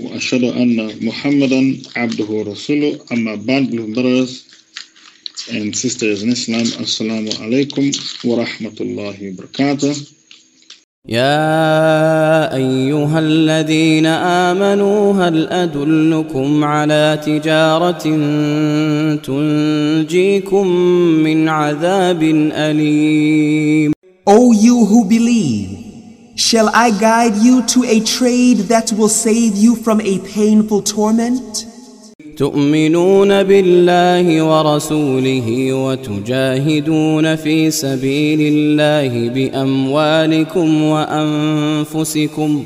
وأشهد أن محمدا عبده ورسوله أما بعد brothers and sisters in Islam Assalamu alaikum wa rahmatullahi wa barakatuh يا أيها الذين آمنوا هل أدلكم على تجارة تنجيكم من عذاب أليم O you who believe, shall I guide you to a trade that will save you from a painful torment? تؤمنون بالله ورسوله وتجاهدون في سبيل الله بأموالكم وأنفسكم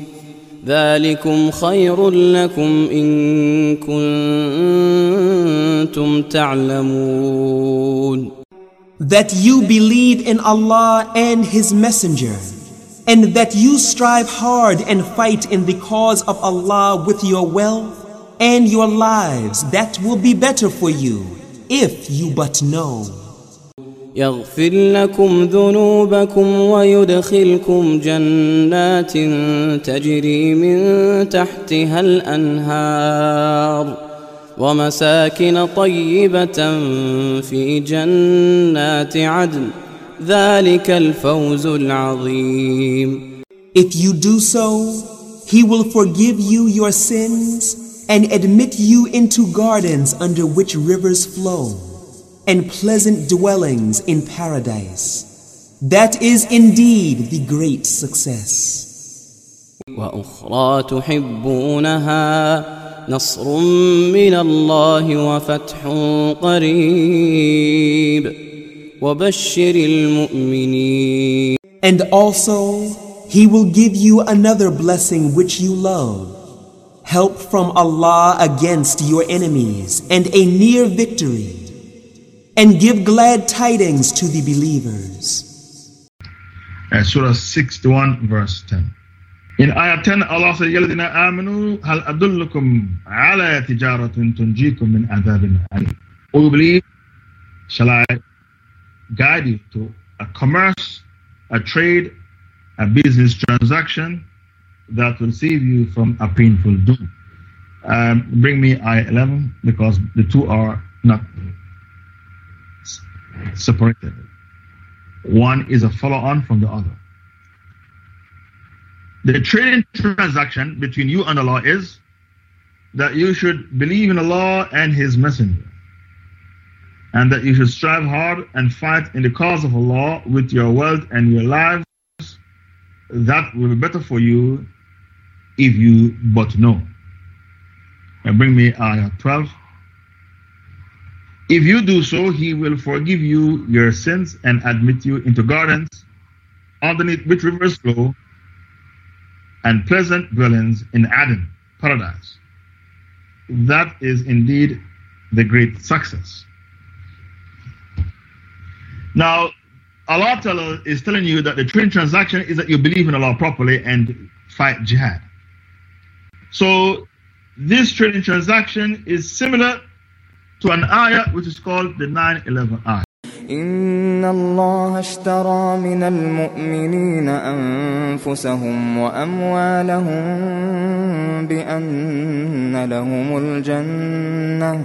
ذلكم خير لكم إن كنتم تعلمون That you believe in Allah and His Messenger, and that you strive hard and fight in the cause of Allah with your wealth and your lives. That will be better for you, if you but know. يغفر لكم ذنوبكم ويدخلكم جنات تجري من تحتها الأنهار ومساكن طيبة في جنات عدن ذلك الفوز العظيم If you do so, He will forgive you your sins and admit you into gardens under which rivers flow and pleasant dwellings in paradise. That is indeed the great success. وأخرى تحبونها نصر من الله وفتح قريب وبشر المؤمنين And also, He will give you another blessing which you love help from Allah against your enemies and a near victory. And give glad tidings to the believers. uh, Surah 61 verse 10 In Ayah 10 Allah said يَا الَّذِينَ آمَنُوا هَلْ أَدُلُّكُمْ عَلَى تِجَارَةٍ تُنْجِيكُم مِّنْ عَذَابٍ أَلِيمٍ O you believe, shall I guide you to a commerce, a trade, a business transaction that will save you from a painful doom. Um, bring me ayah 11 because the two are not separated. One is a follow on from the other. The trading transaction between you and Allah is that you should believe in Allah and His Messenger, and that you should strive hard and fight in the cause of Allah with your wealth and your lives. That will be better for you if you but know. And bring me ayah 12. If you do so, He will forgive you your sins and admit you into gardens underneath which rivers flow and pleasant dwellings in Aden, paradise. That is indeed the great success. Now, Allah Ta'ala is telling you that the trade transaction is that you believe in Allah properly and fight jihad. So, this trading transaction is similar to an ayah which is called the 911 ayah. إن الله اشترى من المؤمنين أنفسهم وأموالهم بأن لهم الجنة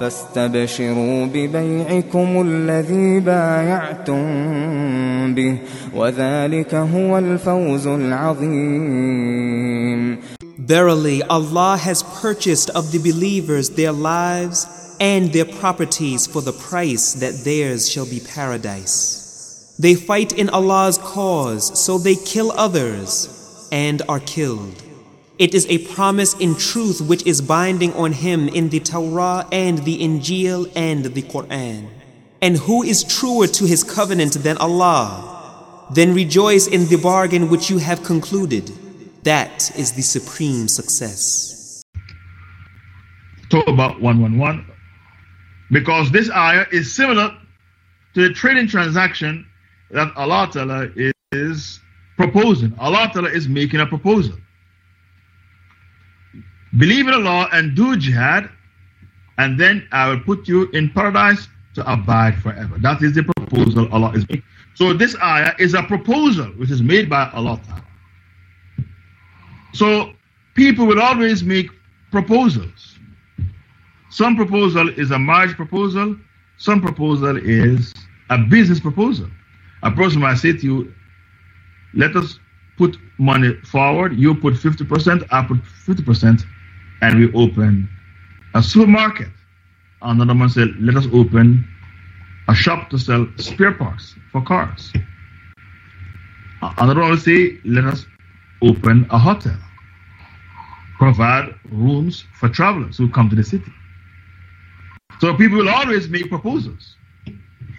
فاستبشروا ببيعكم الذي بايعتم به وذلك هو الفوز العظيم Verily, Allah has purchased of the believers their lives and their properties for the price that theirs shall be paradise. They fight in Allah's cause, so they kill others and are killed. It is a promise in truth which is binding on him in the Torah and the Injil and the Quran. And who is truer to his covenant than Allah? Then rejoice in the bargain which you have concluded. That is the supreme success. Tawbah 111. Because this ayah is similar to the trading transaction that Allah Ta'ala is proposing. Allah Ta'ala is making a proposal. Believe in Allah and do jihad, and then I will put you in paradise to abide forever. That is the proposal Allah is making. So this ayah is a proposal which is made by Allah So people will always make proposals. Some proposal is a marriage proposal, some proposal is a business proposal. A person might say to you, let us put money forward, you put 50%, I put 50%, and we open a supermarket. Another man said, let us open a shop to sell spare parts for cars. Another one will say, let us open a hotel, provide rooms for travelers who come to the city. So people will always make proposals.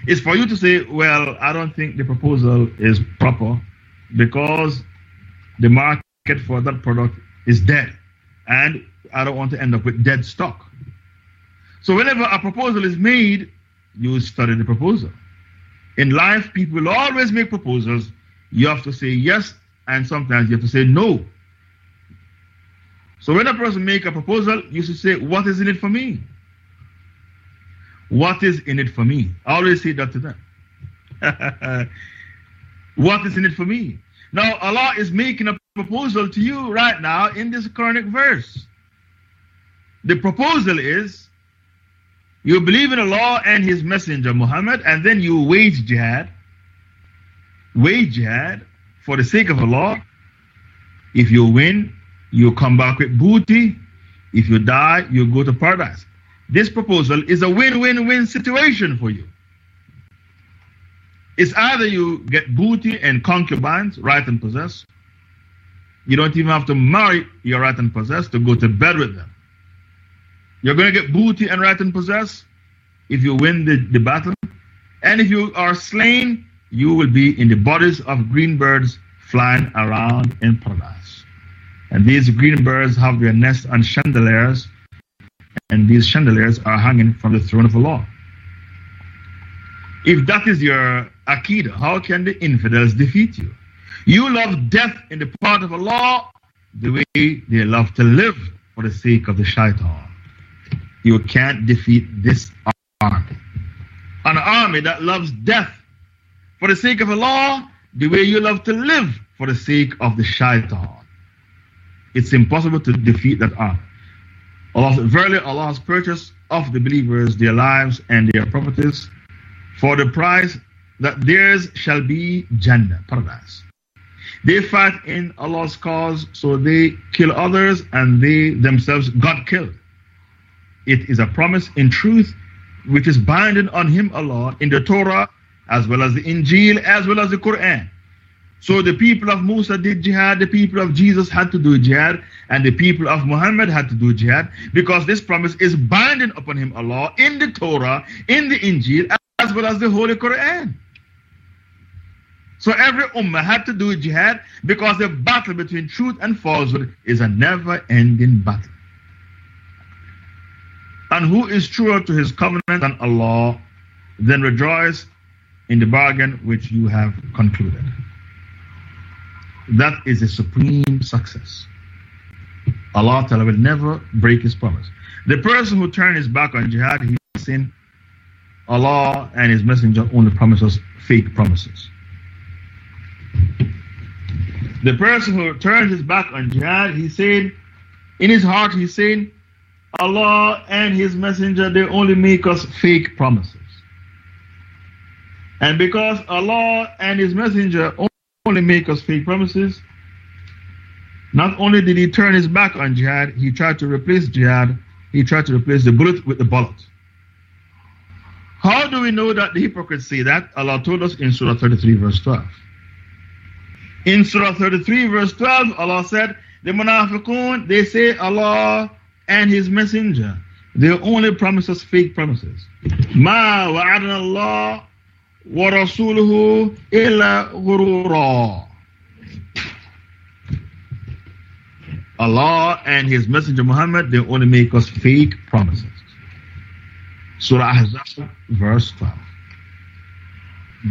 It's for you to say, well, I don't think the proposal is proper because the market for that product is dead and I don't want to end up with dead stock. So whenever a proposal is made, you study the proposal. In life, people will always make proposals. You have to say yes, and sometimes you have to say no. So when a person make a proposal, you should say, what is in it for me? What is in it for me? I always say that to them. what is in it for me? Now, Allah is making a proposal to you right now in this Quranic verse. The proposal is you believe in Allah and His Messenger Muhammad, and then you wage jihad. Wage jihad for the sake of Allah. If you win, you come back with booty. If you die, you go to paradise. This proposal is a win win win situation for you. It's either you get booty and concubines, right and possess. You don't even have to marry your right and possess to go to bed with them. You're going to get booty and right and possess if you win the, the battle. And if you are slain, you will be in the bodies of green birds flying around in paradise. And these green birds have their nests on chandeliers, and these chandeliers are hanging from the throne of Allah. If that is your Aqidah, how can the infidels defeat you? You love death in the part of Allah the way they love to live for the sake of the shaitan you can't defeat this army. An army that loves death for the sake of Allah, the way you love to live for the sake of the shaitan. It's impossible to defeat that army. Allah Verily, Allah has purchased of the believers their lives and their properties for the price that theirs shall be Jannah, paradise. They fight in Allah's cause, so they kill others and they themselves got killed. It is a promise in truth which is binding on him, Allah, in the Torah, as well as the Injil, as well as the Quran. So the people of Musa did jihad, the people of Jesus had to do jihad, and the people of Muhammad had to do jihad because this promise is binding upon him, Allah, in the Torah, in the Injil, as well as the Holy Quran. So every ummah had to do jihad because the battle between truth and falsehood is a never ending battle. And who is truer to his covenant than Allah, then rejoice in the bargain which you have concluded. That is a supreme success. Allah Ta'ala will never break his promise. The person who turns his back on jihad, he is saying Allah and his messenger only promise us fake promises. The person who turns his back on jihad, he said, in his heart, he's saying, Allah and His Messenger, they only make us fake promises. And because Allah and His Messenger only make us fake promises, not only did He turn His back on jihad, He tried to replace jihad, He tried to replace the bullet with the bullet. How do we know that the hypocrites say that? Allah told us in Surah 33, verse 12. In Surah 33, verse 12, Allah said, The Munafiqun, they say Allah and His Messenger. They only promise us fake promises. Ma wa'adna Allah wa rasuluhu illa ghurura. Allah and His Messenger Muhammad, they only make us fake promises. Surah Ahzab, verse 12.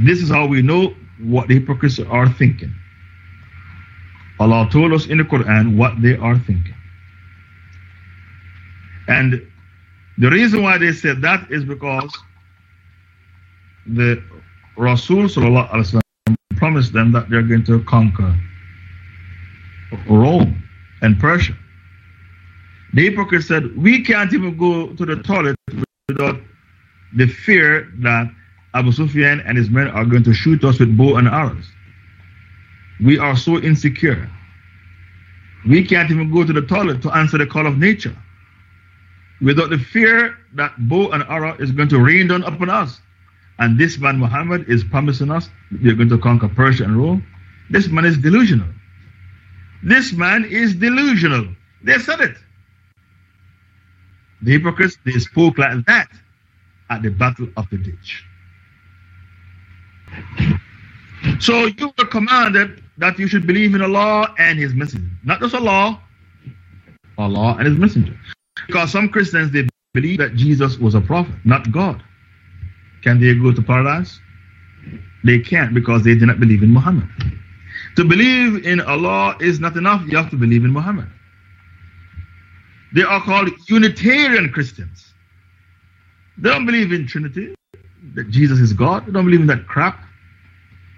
This is how we know what the hypocrites are thinking. Allah told us in the Quran what they are thinking. And the reason why they said that is because the Rasul promised them that they're going to conquer Rome and Persia. The hypocrite said, We can't even go to the toilet without the fear that Abu Sufyan and his men are going to shoot us with bow and arrows. We are so insecure. We can't even go to the toilet to answer the call of nature without the fear that bow and arrow is going to rain down upon us. And this man Muhammad is promising us we are going to conquer Persia and Rome. This man is delusional. This man is delusional. They said it. The hypocrites, they spoke like that at the battle of the ditch. So you were commanded that you should believe in Allah and His Messenger. Not just Allah, Allah and His Messenger. Because some Christians, they believe that Jesus was a prophet, not God. Can they go to paradise? They can't because they do not believe in Muhammad. To believe in Allah is not enough, you have to believe in Muhammad. They are called Unitarian Christians. They don't believe in Trinity, that Jesus is God. They don't believe in that crap.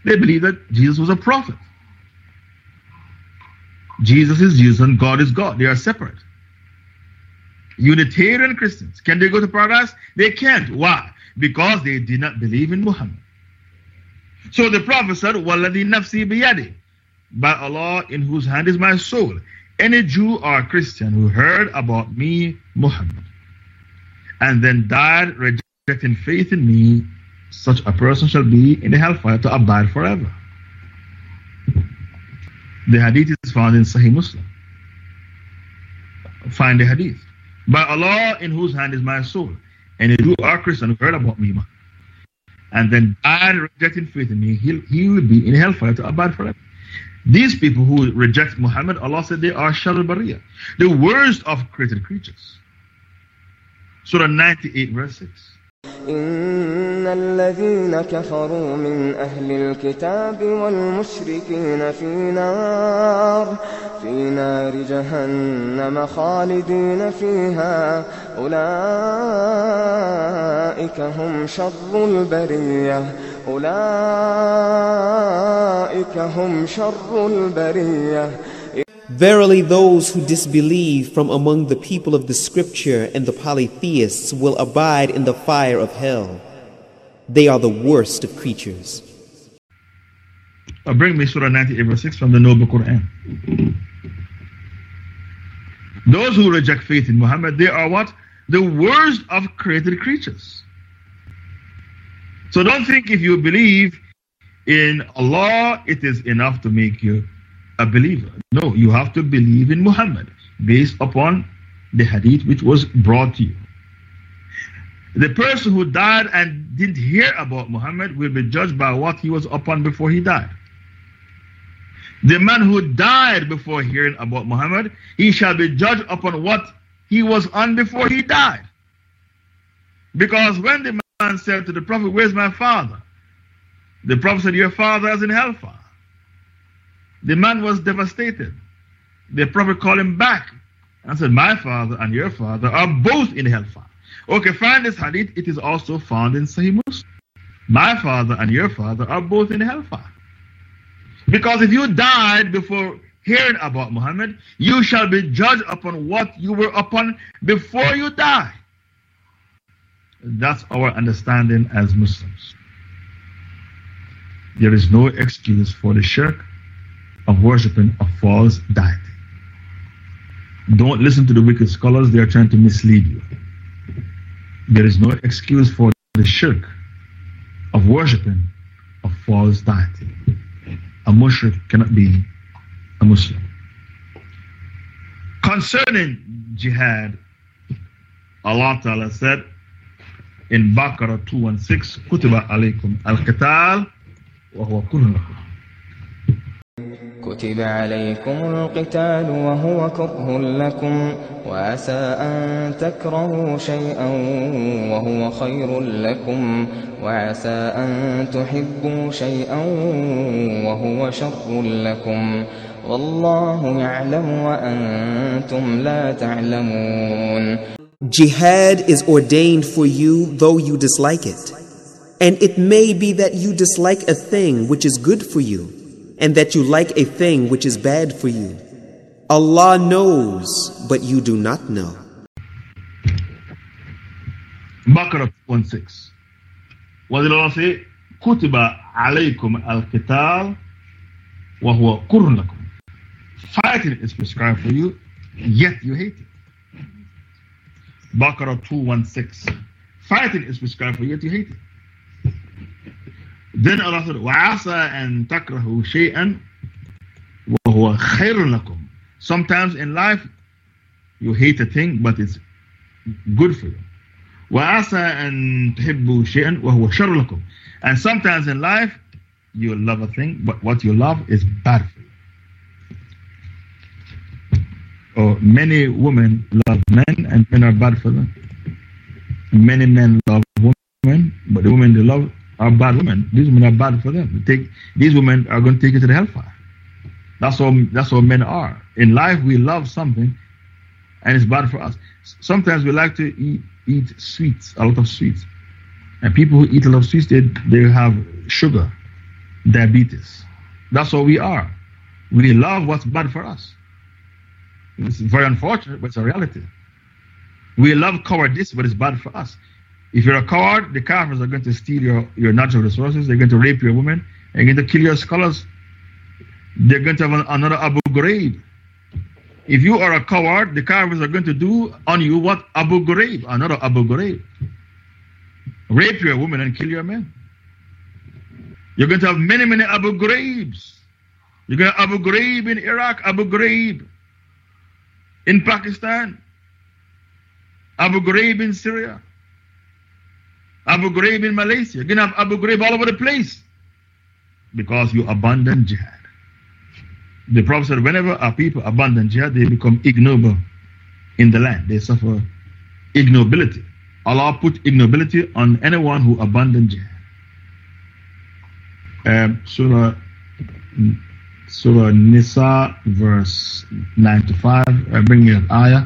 They believe that Jesus was a prophet. Jesus is Jesus and God is God. They are separate. Unitarian Christians, can they go to paradise? They can't. Why? Because they did not believe in Muhammad. So the Prophet said, Waladi nafsi biyadi. By Allah, in whose hand is my soul. Any Jew or Christian who heard about me, Muhammad, and then died rejecting faith in me, such a person shall be in the hellfire to abide forever. The hadith is found in Sahih Muslim. Find the hadith. By Allah, in whose hand is my soul. And if you are Christian who heard about me, and then died rejecting faith in me, he he will be in hellfire to abide forever. These people who reject Muhammad, Allah said they are Shar Bariya, the worst of created creatures. Surah 98, verse 6. إن الذين كفروا من أهل الكتاب والمشركين في نار في نار جهنم خالدين فيها. أولئك هم شر البرية. Verily, those who disbelieve from among the people of the scripture and the polytheists will abide in the fire of hell. They are the worst of creatures. Uh, bring me Surah 98, verse 6 from the Noble Quran. Those who reject faith in Muhammad, they are what? The worst of created creatures. So don't think if you believe in Allah, it is enough to make you a believer. No, you have to believe in Muhammad based upon the hadith which was brought to you. The person who died and didn't hear about Muhammad will be judged by what he was upon before he died. The man who died before hearing about Muhammad, he shall be judged upon what he was on before he died. Because when the man said to the prophet, Where's my father? The prophet said, Your father is in hellfire. The man was devastated. The prophet called him back and said, My father and your father are both in hellfire. Okay, find this hadith. It is also found in Sahih Muslim. My father and your father are both in hellfire. Because if you died before hearing about Muhammad, you shall be judged upon what you were upon before you die. That's our understanding as Muslims. There is no excuse for the shirk of worshipping a false deity. Don't listen to the wicked scholars, they are trying to mislead you. There is no excuse for the shirk of worshipping a false deity. A mushrik cannot be a Muslim. Concerning jihad, Allah Ta'ala said in Baqarah 216, Kutiba alaykum al-qital wa huwa. كتب عليكم القتال وهو كره لكم وعسى أن تكرهوا شيئا وهو خير لكم وعسى أن تحبوا شيئا وهو شر لكم والله يعلم وأنتم لا تعلمون Jihad is ordained for you though you dislike it. And it may be that you dislike a thing which is good for you, and that you like a thing which is bad for you. Allah knows, but you do not know. Baqarah 1.6 What did Allah say? Al-qital Fighting is prescribed for you, yet you hate it. Baqarah 2.16 Fighting is prescribed for you, yet you hate it. Then Allah said, وَعَسَى أَن تَكْرَهُ شَيْئًا وَهُوَ خَيْرٌ لَكُمْ Sometimes in life, you hate a thing, but it's good for you. وَعَسَى أَن تُحِبُّوا شَيْئًا وَهُوَ شَرٌ لَكُمْ And sometimes in life, you love a thing, but what you love is bad for you. Or many women love men, and men are bad for them. Many men love women, but the women they love are bad women. These women are bad for them. Take, these women are going to take you to the hellfire. That's all. That's all men are. In life, we love something, and it's bad for us. Sometimes we like to eat eat sweets, a lot of sweets, and people who eat a lot of sweets, they they have sugar, diabetes. That's all we are. We love what's bad for us. It's very unfortunate, but it's a reality. We love cowardice, but it's bad for us. If you're a coward, the Kafirs are going to steal your, your natural resources. They're going to rape your women. They're going to kill your scholars. They're going to have an, another Abu Ghraib. If you are a coward, the Kafirs are going to do on you what Abu Ghraib, another Abu Ghraib. Rape your women and kill your men. You're going to have many, many Abu Ghraibs. You're going to have Abu Ghraib in Iraq, Abu Ghraib in Pakistan, Abu Ghraib in Syria, Abu Ghraib in Malaysia. You're to have Abu Ghraib all over the place because you abandon jihad. The Prophet said, whenever a people abandon jihad, they become ignoble in the land. They suffer ignobility. Allah put ignobility on anyone who abandons jihad. Um, Surah, Surah Nisa, verse 95. I bring you an ayah.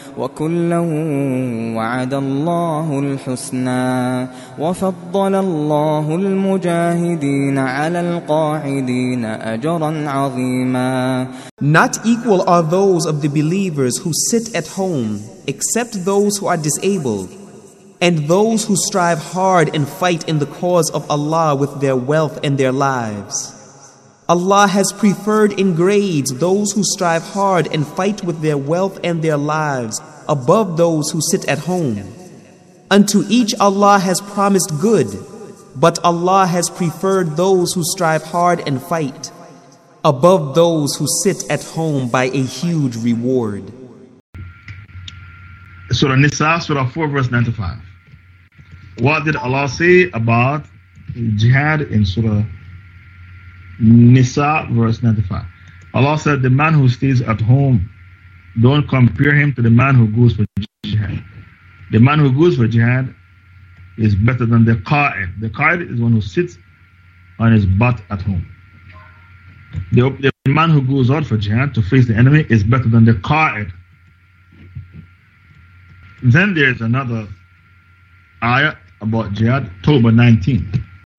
وكلا وعد الله الحسنى وفضل الله المجاهدين على القاعدين أجرا عظيما Not equal are those of the believers who sit at home, except those who are disabled, and those who strive hard and fight in the cause of Allah with their wealth and their lives. Allah has preferred in grades those who strive hard and fight with their wealth and their lives above those who sit at home. Unto each Allah has promised good, but Allah has preferred those who strive hard and fight above those who sit at home by a huge reward. Surah Nisa, Surah 4, verse 95. What did Allah say about jihad in Surah Nisa, verse 95? Allah said, The man who stays at home, don't compare him to the man who goes for jihad. The man who goes for jihad is better than the qa'id. The qa'id is one who sits on his butt at home. The, the man who goes out for jihad to face the enemy is better than the qa'id. Then there's another ayah about jihad, Toba 19.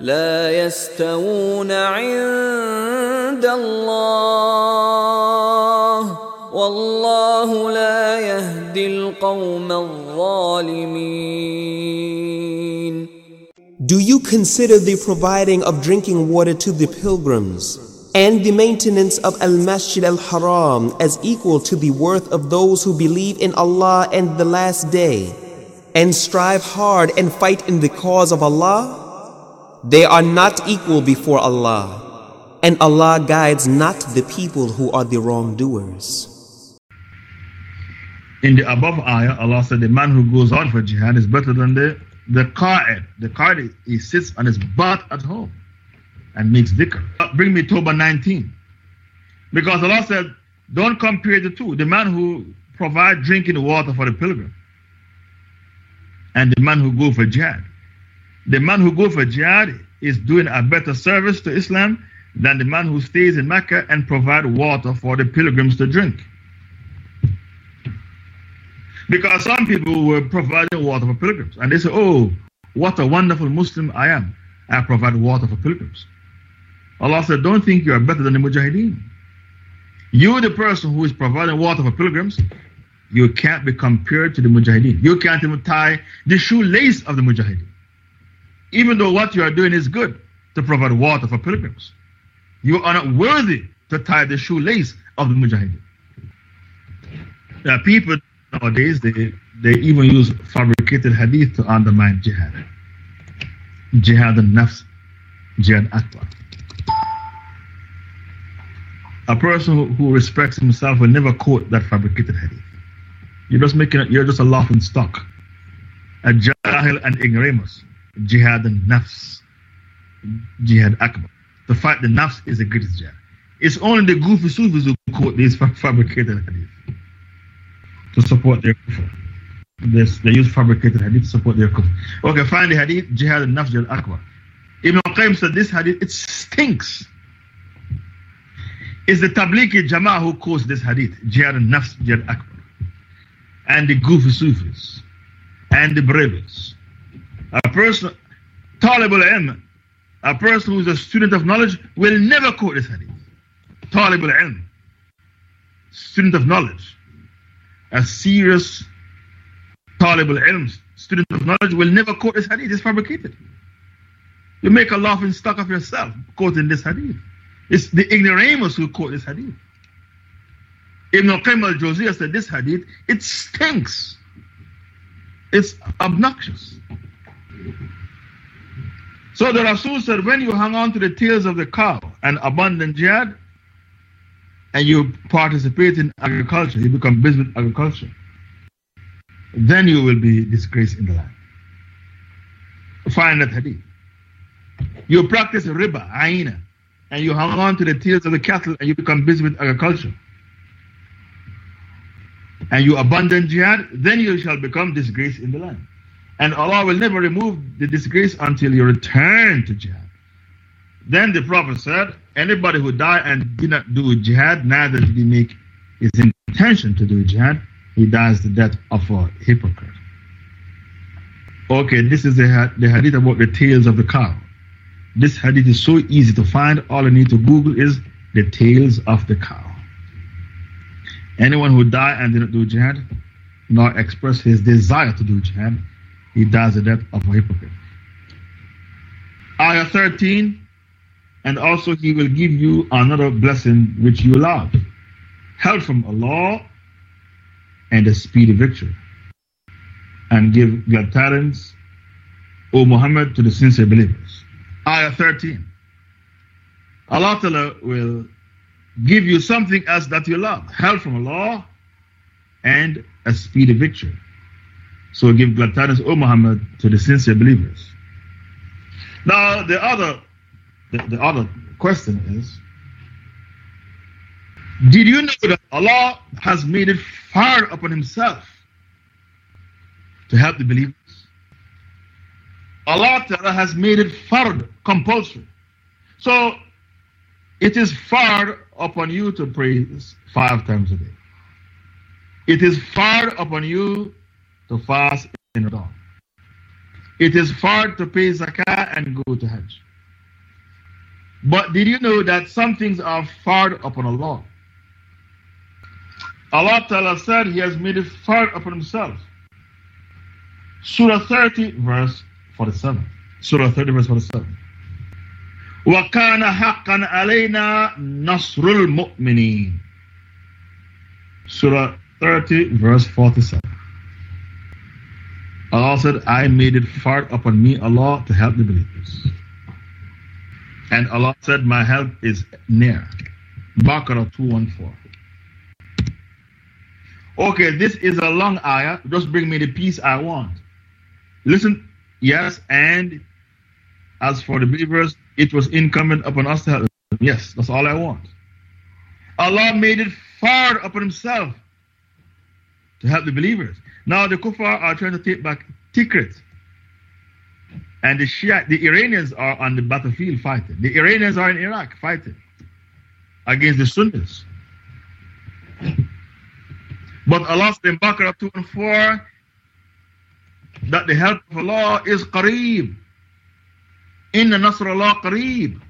لا يستوون عند الله والله لا يهدي القوم الظالمين Do you consider the providing of drinking water to the pilgrims and the maintenance of Al Masjid Al Haram as equal to the worth of those who believe in Allah and the Last Day and strive hard and fight in the cause of Allah? They are not equal before Allah, and Allah guides not the people who are the wrongdoers. In the above ayah, Allah said the man who goes out for jihad is better than the, the qa'id. The qa'id, he sits on his butt at home and makes dhikr. Bring me Toba 19. Because Allah said, don't compare the two. The man who provides drinking water for the pilgrim and the man who go for jihad the man who goes for jihad is doing a better service to Islam than the man who stays in Mecca and provide water for the pilgrims to drink. Because some people were providing water for pilgrims and they say, Oh, what a wonderful Muslim I am. I provide water for pilgrims. Allah said, Don't think you are better than the Mujahideen. You, the person who is providing water for pilgrims, you can't be compared to the Mujahideen. You can't even tie the shoelace of the Mujahideen even though what you are doing is good to provide water for pilgrims. You are not worthy to tie the shoelace of the mujahideen. There are people nowadays, they, they even use fabricated hadith to undermine jihad. Jihad and nafs, jihad akbar. A person who, respects himself will never quote that fabricated hadith. You're just making you're just a laughing stock. A jahil and ignoramus jihad and nafs, jihad akbar. To fight the nafs is the greatest jihad. It's only the goofy Sufis who quote these fabricated hadith to support their kufr. They use fabricated hadith to support their kufr. Okay, find the hadith, jihad and nafs, jihad akbar. Ibn Qayyim said this hadith, it stinks. It's the Tablighi Jama'ah who quotes this hadith, jihad and nafs, jihad akbar. And the goofy Sufis. And the Barelvis a person, Talibul Ilm, a person who is a student of knowledge will never quote this hadith. Talibul Ilm, student of knowledge, a serious Talibul Ilm, student of knowledge will never quote this hadith. It's fabricated. You make a laughing stock of yourself quoting this hadith. It's the ignoramus who quote this hadith. Ibn Qayyim al-Jawziyah said this hadith, it stinks. It's obnoxious. So the Rasul said, when you hang on to the tails of the cow and abandon jihad, and you participate in agriculture, you become busy with agriculture, then you will be disgraced in the land. Find that hadith. You practice riba, aina, and you hang on to the tails of the cattle and you become busy with agriculture. And you abandon jihad, then you shall become disgraced in the land. And Allah will never remove the disgrace until you return to jihad. Then the Prophet said, anybody who died and did not do jihad, neither did he make his intention to do jihad, he dies the death of a hypocrite. Okay, this is the, the hadith about the tails of the cow. This hadith is so easy to find. All you need to Google is the tails of the cow. Anyone who died and did not do jihad, nor express his desire to do jihad, he dies the death of a hypocrite. Ayah 13, and also he will give you another blessing which you love help from Allah and a speedy victory. And give glad O Muhammad, to the sincere believers. Ayah 13. Allah Ta'ala will give you something else that you love help from Allah and a speedy victory. So give glad tidings, O Muhammad, to the sincere believers. Now, the other, the, the other question is Did you know that Allah has made it fard upon Himself to help the believers. Allah Ta'ala has made it fard, compulsory. So it is fard upon you to pray five times a day. It is fard upon you to fast in dawn. It is hard to pay zakah and go to Hajj. But did you know that some things are fard upon Allah? Allah Ta'ala said He has made it fard upon Himself. Surah 30, verse 47. Surah 30, verse 47. وَكَانَ حَقًّا عَلَيْنَا نَصْرُ الْمُؤْمِنِينَ Surah 30, verse 47. Allah said, I made it fard upon me, Allah, to help the believers. And Allah said, My help is near. Baqarah 214. Okay, this is a long ayah. Just bring me the peace I want. Listen, yes, and as for the believers, it was incumbent upon us to help them. Yes, that's all I want. Allah made it fard upon Himself to help the believers. Now the kuffar are trying to take back Tikrit. And the Shia, the Iranians are on the battlefield fighting. The Iranians are in Iraq fighting against the Sunnis. But Allah said in Baqarah 2 and 4 that the help of Allah is qareeb. Inna Nasr Allah qareeb.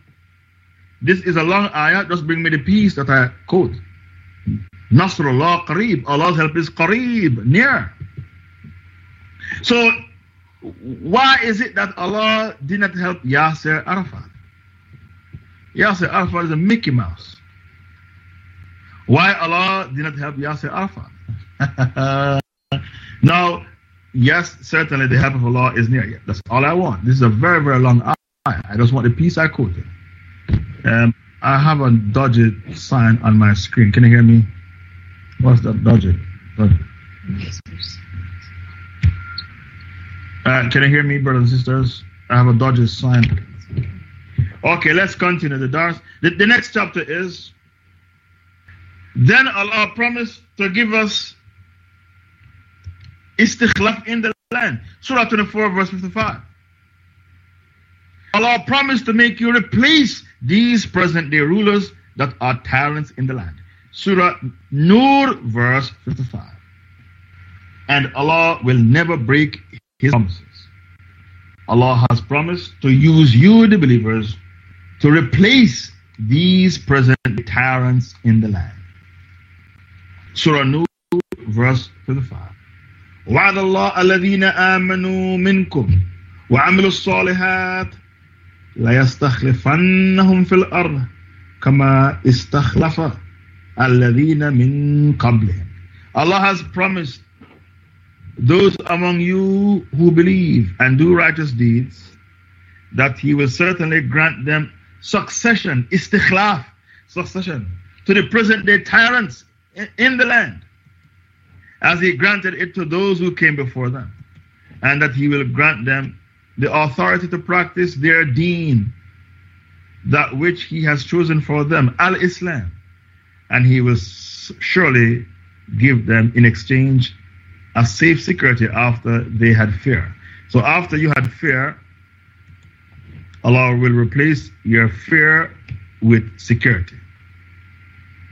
This is a long ayah, just bring me the piece that I quote. Nasr Allah qareeb. Allah's help is qareeb, near. So, why is it that Allah did not help Yasser Arafat? Yasser Arafat is a Mickey Mouse. Why Allah did not help Yasser Arafat? now, yes, certainly the help of Allah is near. That's all I want. This is a very, very long ayah. I just want the piece I quoted. Um, I have a dodgy sign on my screen. Can you hear me? What's that dodgy? dodgy. Uh, can you hear me, brothers and sisters? I have a dodgy sign. Okay, let's continue the dars. The, the next chapter is Then Allah promised to give us istikhlaf in the land. Surah 24, verse 55. Allah promised to make you replace these present day rulers that are tyrants in the land. Surah Nur, verse 55. And Allah will never break His promises. Allah has promised to use you, the believers, to replace these present tyrants in the land. Surah Nur, verse 55. وعد الله الذين آمنوا منكم وعملوا الصالحات ليستخلفنهم في الأرض كما استخلف Alladina min qablihim. Allah has promised those among you who believe and do righteous deeds that He will certainly grant them succession, istikhlaf, succession to the present day tyrants in the land, as He granted it to those who came before them, and that He will grant them the authority to practice their deen, that which He has chosen for them, Al Islam and He will surely give them in exchange a safe security after they had fear. So, after you had fear, Allah will replace your fear with security.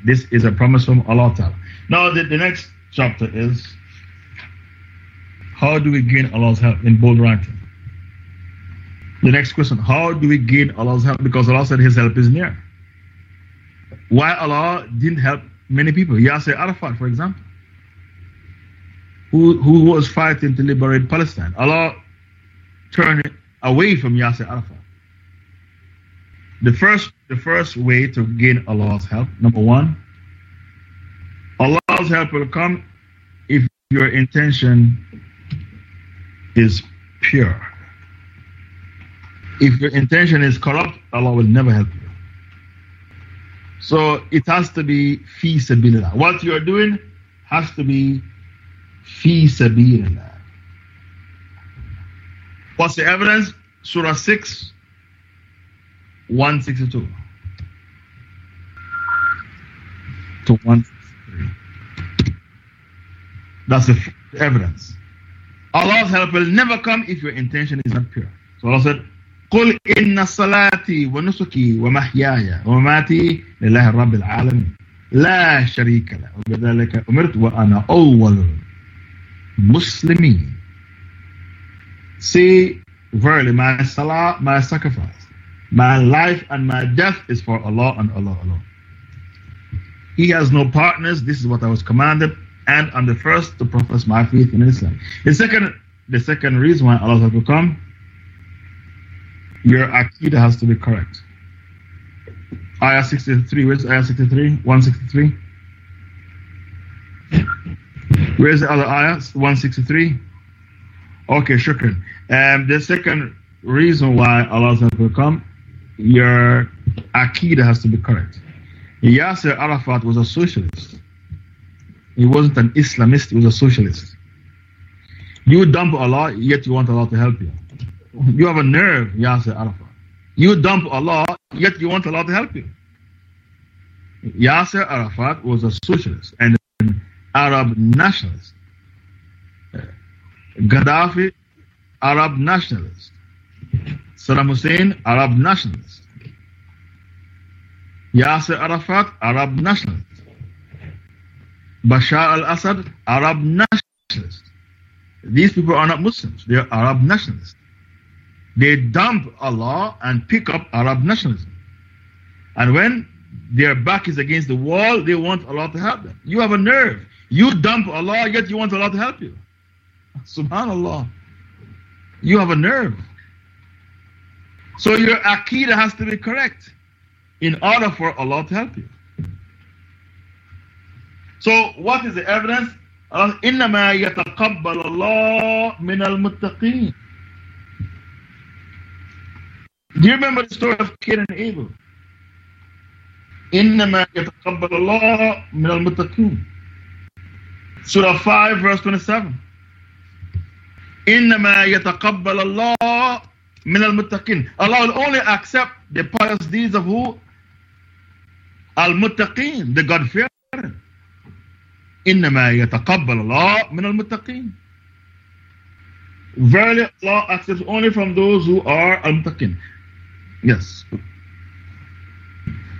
This is a promise from Allah Ta'ala. Now, the, the next chapter is how do we gain Allah's help in bold writing? The next question How do we gain Allah's help? Because Allah said His help is near. Why Allah didn't help many people? Yasser Arafat, for example, who, who was fighting to liberate Palestine. Allah turned away from Yasser Arafat. The first, the first way to gain Allah's help, number one, Allah's help will come if your intention is pure. If your intention is corrupt, Allah will never help you. So it has to be sabilillah. What you are doing has to be sabilillah. What's the evidence? Surah 6, 162 to 163. That's the evidence. Allah's help will never come if your intention is not pure. So Allah said, قل إن صلاتي ونسكي ومحياي ومماتي لله رب العالمين لا شريك له وبذلك أمرت وأنا أول المسلمين Say, verily, my salah, my sacrifice, my life and my death is for Allah and Allah alone. He has no partners. This is what I was commanded. And I'm the first to profess my faith in Islam. The second, the second reason why Allah has to come, your aqidah has to be correct. Ayah 63, where's Ayah 63? 163? Where's the other ayah? 163? Okay, shukran. Um, the second reason why Allah has to come, your aqidah has to be correct. Yasser Arafat was a socialist. He wasn't an Islamist, he was a socialist. You dump Allah, yet you want Allah to help you. You have a nerve, Yasser Arafat. You dump Allah, yet you want Allah to help you. Yasser Arafat was a socialist and an Arab nationalist. Uh, Gaddafi, Arab nationalist. Saddam Hussein, Arab nationalist. Yasser Arafat, Arab nationalist. Bashar al Assad, Arab nationalist. These people are not Muslims, they are Arab nationalists They dump Allah and pick up Arab nationalism. And when their back is against the wall, they want Allah to help them. You have a nerve. You dump Allah, yet you want Allah to help you. Subhanallah. You have a nerve. So your aqidah has to be correct in order for Allah to help you. So what is the evidence? إنما يتقبل الله من المتقين. Do you remember the story of Cain and Abel? إنما يتقبل الله من المتقين. Surah 5 verse 27. إنما يتقبل الله من المتقين. Allah will only accept the pious deeds of who? Al-Muttaqeen, the God-fearing. إنما يتقبل الله من المتقين. Verily, Allah accepts only from those who are al-Muttaqeen. Yes.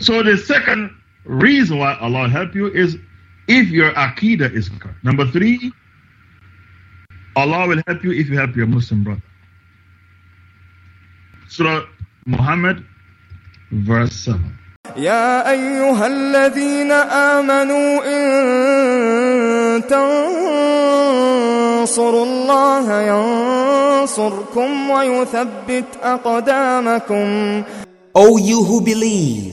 So the second reason why Allah will help you is if your aqidah is correct. Number three, Allah will help you if you help your Muslim brother. Surah Muhammad, verse 7. يا أيها الذين آمنوا إن تنصروا الله ينصركم ويثبت أقدامكم O you who believe,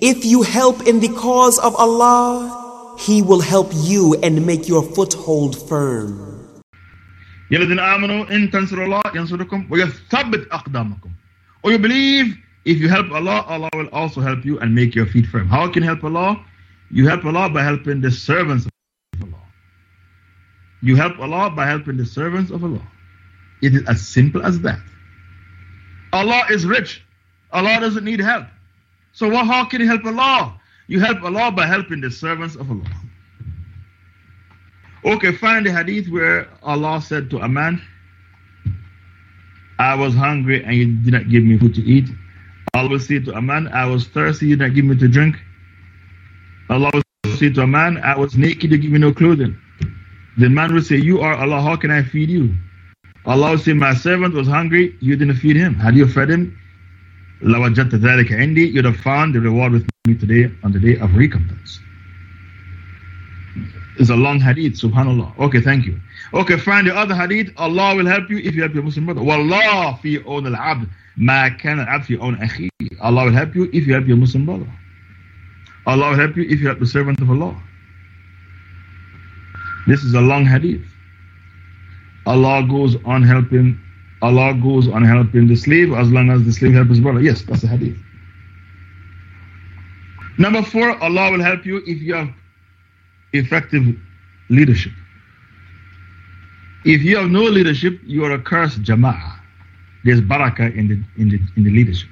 if you help in the cause of Allah, He will help you and make your foothold firm. يا الذين آمنوا إن تنصروا الله ينصركم ويثبت أقدامكم. Or you believe if you help Allah, Allah will also help you and make your feet firm. How can you help Allah? You help Allah by helping the servants of Allah. you help Allah by helping the servants of Allah. It is as simple as that. Allah is rich. Allah doesn't need help. So what, how can you help Allah? You help Allah by helping the servants of Allah. Okay, find the hadith where Allah said to a man, I was hungry and you did not give me food to eat. Allah will say to a man, I was thirsty, you did not give me to drink. Allah will say to a man, I was naked, you give me no clothing. The man will say, You are Allah, how can I feed you? Allah will say, My servant was hungry, you didn't feed him. Had you fed him, you'd have found the reward with me today on the day of recompense. It's a long hadith, subhanAllah. Okay, thank you. Okay, find the other hadith. Allah will help you if you help your Muslim brother. Wallah fi own al abd, ma kana al abd fi own akhi. Allah will help you if you help your Muslim brother. Allah will help you if you help the servant of Allah. This is a long hadith. Allah goes on helping Allah goes on helping the slave as long as the slave helps his brother. Yes, that's the hadith. Number four, Allah will help you if you have effective leadership. If you have no leadership, you are a cursed jama'ah. There's barakah in the, in the, in the leadership.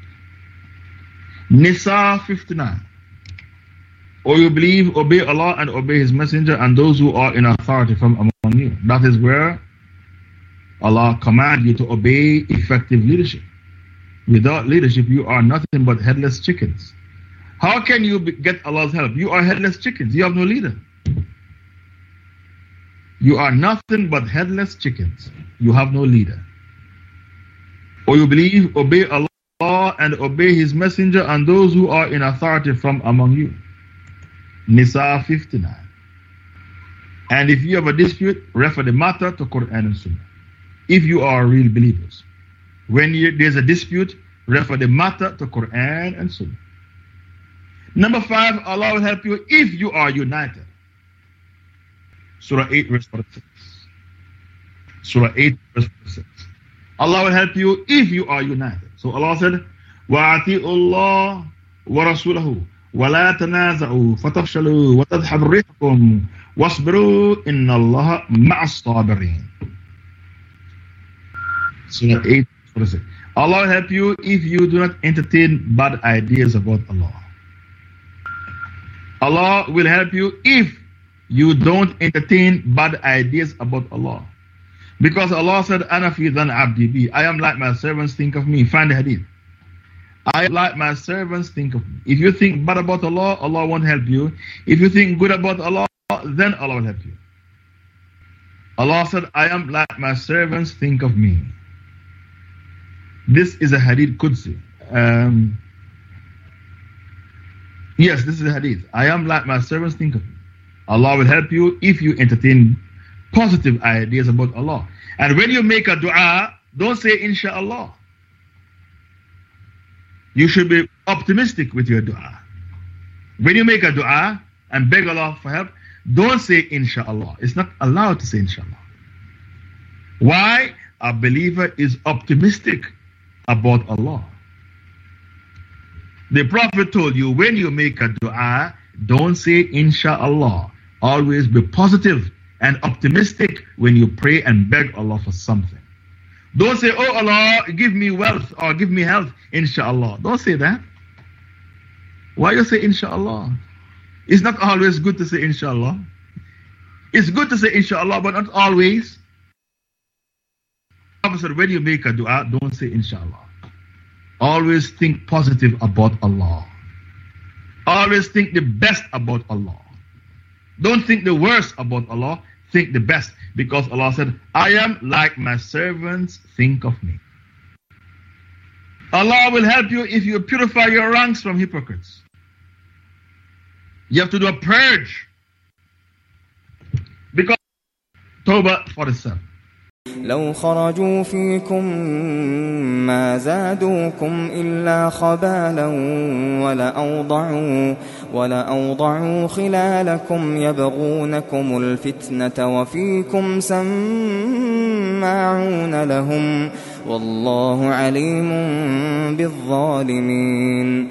Nisa 59. Or you believe, obey Allah and obey His Messenger and those who are in authority from among you. That is where Allah commands you to obey effective leadership. Without leadership, you are nothing but headless chickens. How can you get Allah's help? You are headless chickens. You have no leader. You are nothing but headless chickens. You have no leader. Or you believe, obey Allah and obey His Messenger and those who are in authority from among you. Nisa 59. And if you have a dispute, refer the matter to Quran and Sunnah. If you are real believers. When you, there's a dispute, refer the matter to Quran and Sunnah. Number five, Allah will help you if you are united. Surah 8, verse 46. Surah 8, verse 46. Allah will help you if you are united. So Allah said, وَأَعْتِئُوا اللَّهِ وَرَسُولَهُ وَلَا تَنَازَعُوا فَتَفْشَلُوا وَتَذْهَبْ رِيحُكُمْ وَاصْبِرُوا إِنَّ اللَّهَ مَعَ الصَّابِرِينَ Surah 8, 46. Allah will help you if you do not entertain bad ideas about Allah. Allah will help you if you don't entertain bad ideas about Allah. Because Allah said, Ana fi dhan abdi bi. I am like my servants think of me. Find the hadith. I like my servants think of me. If you think bad about Allah, Allah won't help you. If you think good about Allah, then Allah will help you. Allah said, I am like my servants think of me. This is a hadith Qudsi. Um, yes, this is a hadith. I am like my servants think of me. Allah will help you if you entertain positive ideas about Allah. And when you make a dua, don't say inshallah. You should be optimistic with your dua. When you make a dua and beg Allah for help, don't say inshallah. It's not allowed to say inshallah. Why? A believer is optimistic about Allah. The Prophet told you when you make a dua, don't say inshallah. Always be positive and optimistic when you pray and beg Allah for something. Don't say, Oh Allah, give me wealth or give me health, inshallah. Don't say that. Why you say inshallah? It's not always good to say inshallah. It's good to say inshallah, but not always. Said, when you make a dua, don't say inshallah. Always think positive about Allah. Always think the best about Allah. Don't think the worst about Allah. Think the best. Because Allah said, I am like my servants think of me. Allah will help you if you purify your ranks from hypocrites. You have to do a purge. Because Tawbah 47. لو خرجوا فيكم ما زادوكم إلا خبالا ولأوضعوا, ولأوضعوا خلالكم يبغونكم الفتنة وفيكم سماعون لهم والله عليم بالظالمين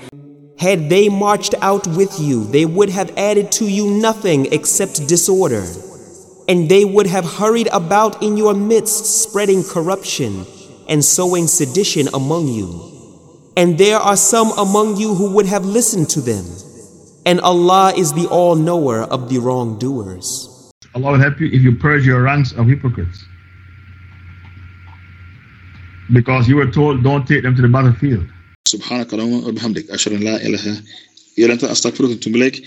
Had they marched out with you, they would have added to you nothing except disorder. And they would have hurried about in your midst, spreading corruption and sowing sedition among you. And there are some among you who would have listened to them. And Allah is the all knower of the wrongdoers. Allah will help you if you purge your ranks of hypocrites. Because you were told, don't take them to the battlefield. سبحانك اللهم وبحمدك أشهد أن لا إله إلا أنت أستغفرك وأتوب إليك